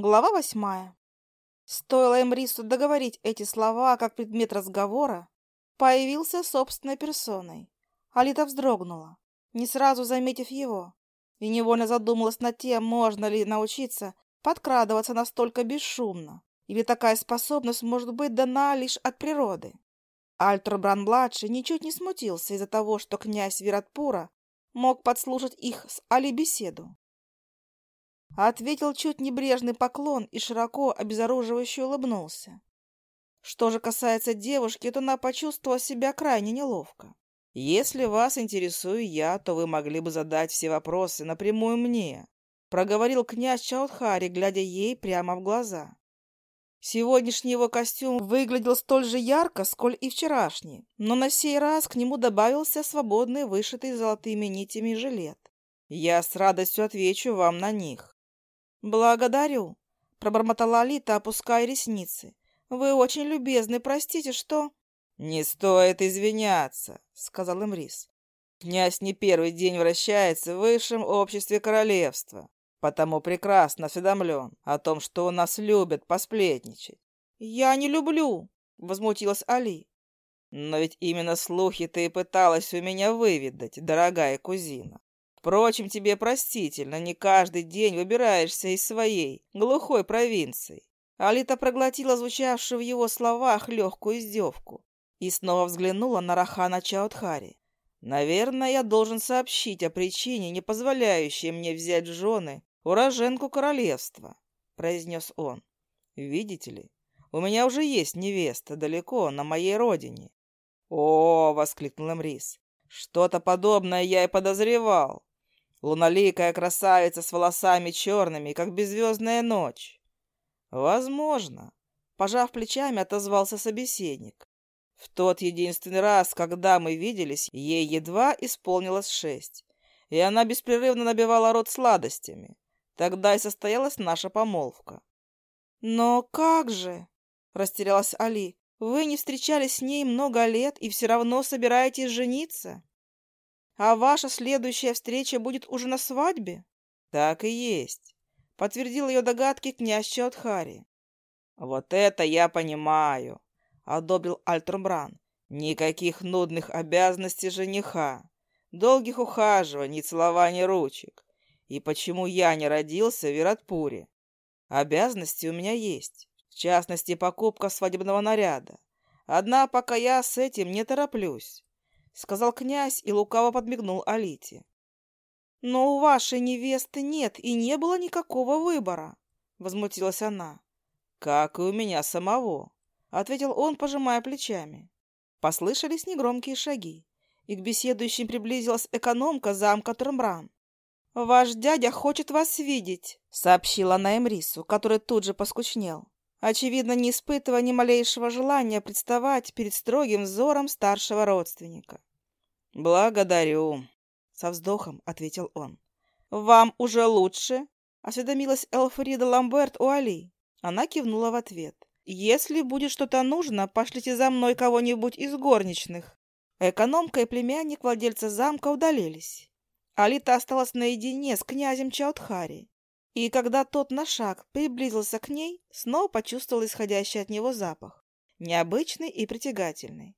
Глава восьмая. Стоило Эмрису договорить эти слова, как предмет разговора появился собственной персоной. Алита вздрогнула, не сразу заметив его, и невольно задумалась над тем, можно ли научиться подкрадываться настолько бесшумно, или такая способность может быть дана лишь от природы. Альтер-Бран-младший ничуть не смутился из-за того, что князь Виратпура мог подслушать их с Али беседу. Ответил чуть небрежный поклон и широко обезоруживающе улыбнулся. Что же касается девушки, то она почувствовала себя крайне неловко. «Если вас интересую я, то вы могли бы задать все вопросы напрямую мне», проговорил князь Чаудхари, глядя ей прямо в глаза. Сегодняшний его костюм выглядел столь же ярко, сколь и вчерашний, но на сей раз к нему добавился свободный вышитый золотыми нитями жилет. Я с радостью отвечу вам на них. «Благодарю», — пробормотала Алита, опуская ресницы. «Вы очень любезны, простите, что...» «Не стоит извиняться», — сказал Эмрис. «Князь не первый день вращается в высшем обществе королевства, потому прекрасно осведомлен о том, что у нас любят посплетничать». «Я не люблю», — возмутилась Али. «Но ведь именно слухи ты и пыталась у меня выведать, дорогая кузина. Впрочем, тебе простительно, не каждый день выбираешься из своей глухой провинции. Алита проглотила звучавшую в его словах легкую издевку и снова взглянула на Рахана Чаудхари. «Наверное, я должен сообщить о причине, не позволяющей мне взять в жены уроженку королевства», — произнес он. «Видите ли, у меня уже есть невеста далеко, на моей родине». «О!» — воскликнул Эмрис. «Что-то подобное я и подозревал. Луналикая красавица с волосами черными, как беззвездная ночь. Возможно. Пожав плечами, отозвался собеседник. В тот единственный раз, когда мы виделись, ей едва исполнилось шесть, и она беспрерывно набивала рот сладостями. Тогда и состоялась наша помолвка. «Но как же?» — растерялась Али. «Вы не встречались с ней много лет и все равно собираетесь жениться?» А ваша следующая встреча будет уже на свадьбе? Так и есть, подтвердил ее догадки князь Чаудхари. Вот это я понимаю, одобрил Альтрумбран. Никаких нудных обязанностей жениха, долгих ухаживаний, целований ручек. И почему я не родился в Виратпуре? Обязанности у меня есть, в частности, покупка свадебного наряда. Одна пока я с этим не тороплюсь сказал князь и лукаво подмигнул Алите. «Но у вашей невесты нет и не было никакого выбора», — возмутилась она. «Как и у меня самого», — ответил он, пожимая плечами. Послышались негромкие шаги, и к беседующим приблизилась экономка замка Трамбран. «Ваш дядя хочет вас видеть», — сообщила она Эмрису, который тут же поскучнел, очевидно, не испытывая ни малейшего желания представать перед строгим взором старшего родственника. «Благодарю», — со вздохом ответил он. «Вам уже лучше?» — осведомилась Элфрида Ламберт у Али. Она кивнула в ответ. «Если будет что-то нужно, пошлите за мной кого-нибудь из горничных». Экономка и племянник владельца замка удалились. Алита осталась наедине с князем Чаудхари. И когда тот на шаг приблизился к ней, снова почувствовал исходящий от него запах. Необычный и притягательный.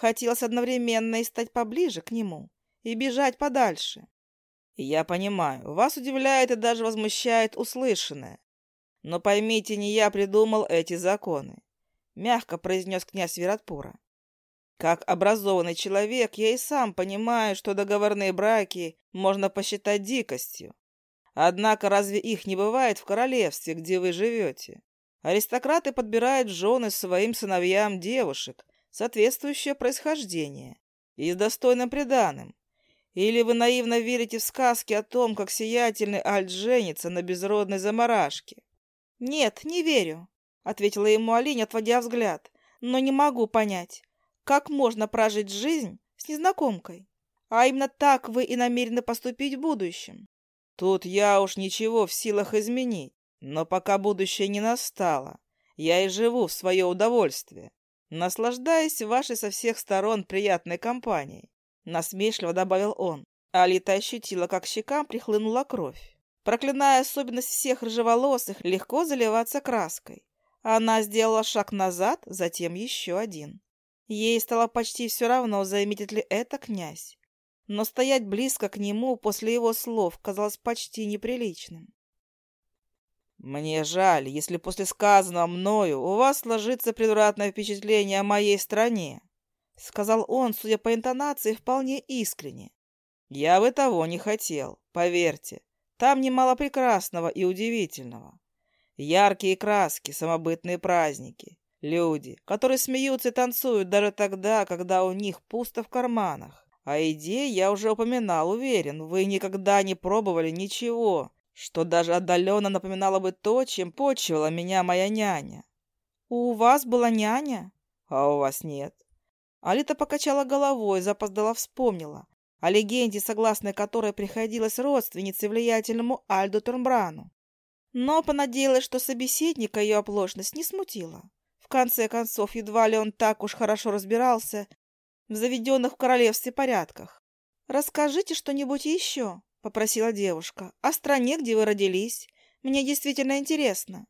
Хотелось одновременно и стать поближе к нему, и бежать подальше. Я понимаю, вас удивляет и даже возмущает услышанное. Но поймите, не я придумал эти законы, — мягко произнес князь Виратпура. Как образованный человек, я и сам понимаю, что договорные браки можно посчитать дикостью. Однако разве их не бывает в королевстве, где вы живете? Аристократы подбирают жены своим сыновьям девушек, соответствующее происхождение и с достойным приданым. Или вы наивно верите в сказки о том, как сиятельный Альт женится на безродной заморашке? — Нет, не верю, — ответила ему Алинь, отводя взгляд. — Но не могу понять, как можно прожить жизнь с незнакомкой? А именно так вы и намерены поступить в будущем. Тут я уж ничего в силах изменить, но пока будущее не настало, я и живу в свое удовольствие наслаждаясь вашей со всех сторон приятной компанией», — насмешливо добавил он. Алита ощутила, как щекам прихлынула кровь. проклиная особенность всех рыжеволосых, легко заливаться краской. Она сделала шаг назад, затем еще один. Ей стало почти все равно, заметит ли это князь. Но стоять близко к нему после его слов казалось почти неприличным. «Мне жаль, если после сказанного мною у вас сложится превратное впечатление о моей стране», — сказал он, судя по интонации, вполне искренне. «Я бы того не хотел, поверьте. Там немало прекрасного и удивительного. Яркие краски, самобытные праздники, люди, которые смеются и танцуют даже тогда, когда у них пусто в карманах. О еде я уже упоминал, уверен, вы никогда не пробовали ничего, что даже отдаленно напоминало бы то, чем почивала меня моя няня. «У вас была няня?» «А у вас нет». Алита покачала головой, запоздала вспомнила о легенде, согласно которой приходилось родственнице влиятельному Альду Турмбрану. Но понадеялась, что собеседника ее оплошность не смутила. В конце концов, едва ли он так уж хорошо разбирался в заведенных в королевстве порядках. «Расскажите что-нибудь еще», — попросила девушка. «О стране, где вы родились. Мне действительно интересно».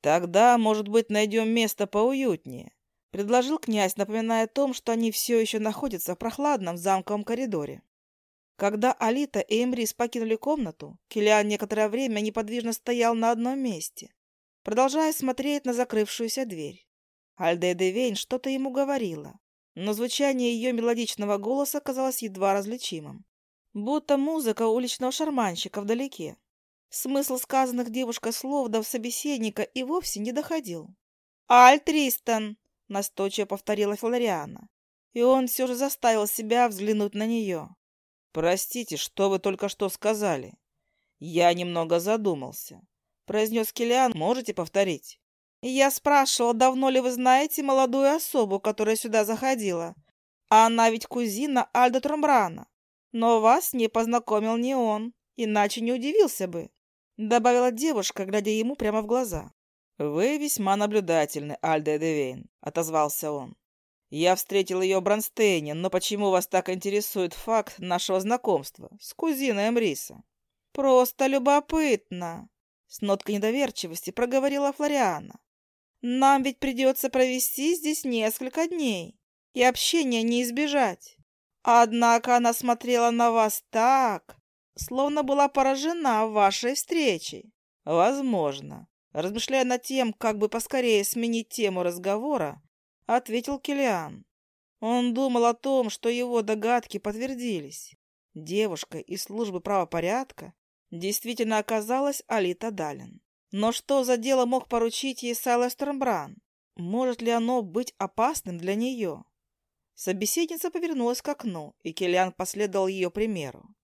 «Тогда, может быть, найдем место поуютнее», — предложил князь, напоминая о том, что они все еще находятся в прохладном замковом коридоре. Когда Алита и Эмрис покинули комнату, Килиан некоторое время неподвижно стоял на одном месте, продолжая смотреть на закрывшуюся дверь. Альде Девейн что-то ему говорила, но звучание ее мелодичного голоса казалось едва различимым будто музыка уличного шарманщика вдалеке. Смысл сказанных девушкой слов до собеседника и вовсе не доходил. «Аль Тристан!» — настойчиво повторила Флориана. И он все же заставил себя взглянуть на нее. «Простите, что вы только что сказали?» «Я немного задумался», — произнес Килиан. «Можете повторить?» «Я спрашивал, давно ли вы знаете молодую особу, которая сюда заходила? А она ведь кузина Альда Тромбрана. Но вас не познакомил не он, иначе не удивился бы», — добавила девушка, глядя ему прямо в глаза. «Вы весьма наблюдательны, Альде Девейн», — отозвался он. «Я встретил ее в Бронстейне, но почему вас так интересует факт нашего знакомства с кузиной Эмриса?» «Просто любопытно», — с ноткой недоверчивости проговорила Флориана. «Нам ведь придется провести здесь несколько дней, и общения не избежать. Однако она смотрела на вас так, словно была поражена вашей встречей. Возможно. Размышляя над тем, как бы поскорее сменить тему разговора, ответил Килиан. Он думал о том, что его догадки подтвердились. Девушка из службы правопорядка действительно оказалась Алита Далин. Но что за дело мог поручить ей Сайлас Трамбран? Может ли оно быть опасным для нее? Собеседница повернулась к окну, и Келлиан последовал ее примеру.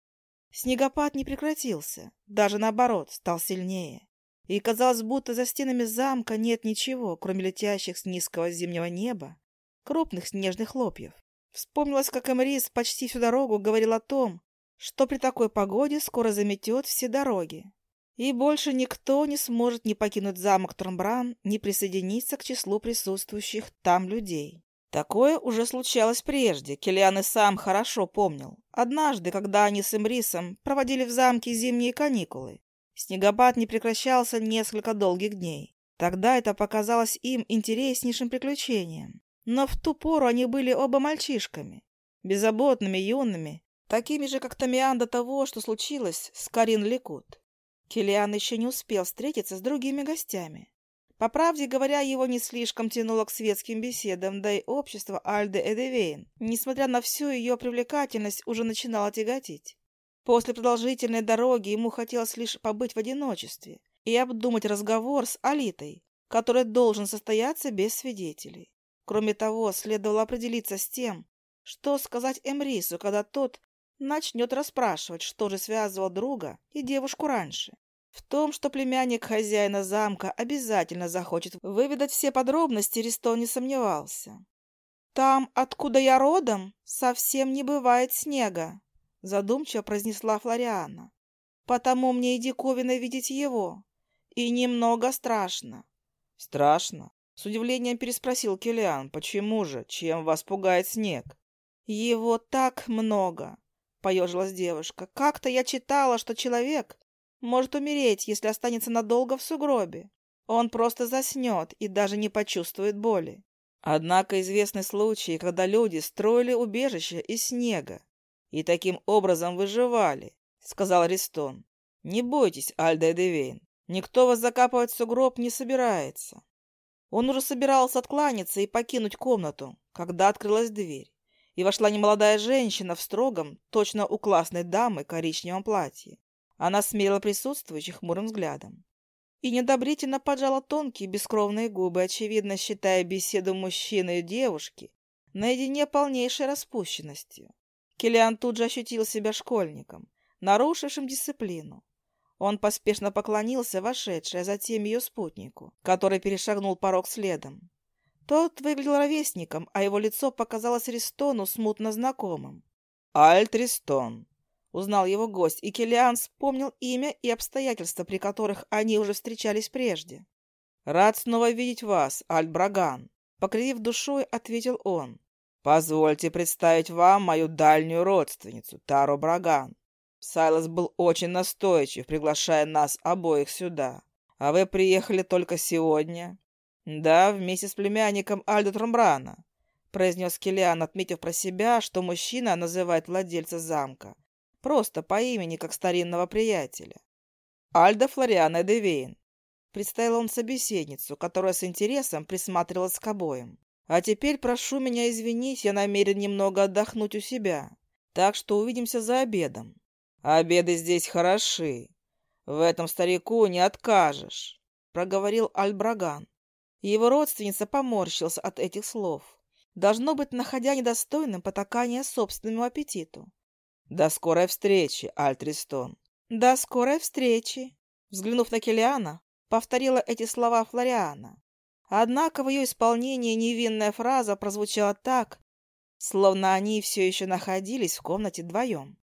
Снегопад не прекратился, даже наоборот, стал сильнее. И казалось, будто за стенами замка нет ничего, кроме летящих с низкого зимнего неба крупных снежных хлопьев. Вспомнилось, как Эмрис почти всю дорогу говорил о том, что при такой погоде скоро заметет все дороги. И больше никто не сможет ни покинуть замок Тромбран, ни присоединиться к числу присутствующих там людей. Такое уже случалось прежде, Киллиан и сам хорошо помнил. Однажды, когда они с Эмрисом проводили в замке зимние каникулы, снегопад не прекращался несколько долгих дней. Тогда это показалось им интереснейшим приключением. Но в ту пору они были оба мальчишками, беззаботными, юными, такими же, как Тамиан до того, что случилось с Карин Ликут. Киллиан еще не успел встретиться с другими гостями. По правде говоря, его не слишком тянуло к светским беседам, да и общество Альды Эдевейн, несмотря на всю ее привлекательность, уже начинало тяготить. После продолжительной дороги ему хотелось лишь побыть в одиночестве и обдумать разговор с Алитой, который должен состояться без свидетелей. Кроме того, следовало определиться с тем, что сказать Эмрису, когда тот начнет расспрашивать, что же связывало друга и девушку раньше. В том, что племянник хозяина замка обязательно захочет выведать все подробности, Ристон не сомневался. «Там, откуда я родом, совсем не бывает снега», — задумчиво произнесла Флориана. «Потому мне и диковина видеть его. И немного страшно». «Страшно?» — с удивлением переспросил Килиан. «Почему же? Чем вас пугает снег?» «Его так много», — поежилась девушка. «Как-то я читала, что человек может умереть, если останется надолго в сугробе. Он просто заснет и даже не почувствует боли. Однако известны случаи, когда люди строили убежище из снега и таким образом выживали, — сказал Ристон. Не бойтесь, Альда Эдевейн, никто вас закапывать в сугроб не собирается. Он уже собирался откланяться и покинуть комнату, когда открылась дверь, и вошла немолодая женщина в строгом, точно у классной дамы, коричневом платье. Она смерила присутствующих хмурым взглядом и недобрительно поджала тонкие бескровные губы, очевидно считая беседу мужчины и девушки наедине полнейшей распущенностью. Килиан тут же ощутил себя школьником, нарушившим дисциплину. Он поспешно поклонился вошедшей, а затем ее спутнику, который перешагнул порог следом. Тот выглядел ровесником, а его лицо показалось Ристону смутно знакомым. «Альт Ристон», Узнал его гость, и Килиан вспомнил имя и обстоятельства, при которых они уже встречались прежде. «Рад снова видеть вас, Альбраган», — покривив душой, ответил он. «Позвольте представить вам мою дальнюю родственницу, Тару Браган. Сайлос был очень настойчив, приглашая нас обоих сюда. А вы приехали только сегодня?» «Да, вместе с племянником Альдо Трамбрана», — произнес Килиан, отметив про себя, что мужчина называет владельца замка Просто по имени, как старинного приятеля. Альда Флориана Девейн. Представил он собеседницу, которая с интересом присматривалась к обоим. А теперь прошу меня извинить, я намерен немного отдохнуть у себя. Так что увидимся за обедом. Обеды здесь хороши. В этом старику не откажешь, проговорил Альбраган. Его родственница поморщился от этих слов. Должно быть, находя недостойным потакания собственному аппетиту. «До скорой встречи, Альтристон!» «До скорой встречи!» Взглянув на Келиана, повторила эти слова Флориана. Однако в ее исполнении невинная фраза прозвучала так, словно они все еще находились в комнате вдвоем.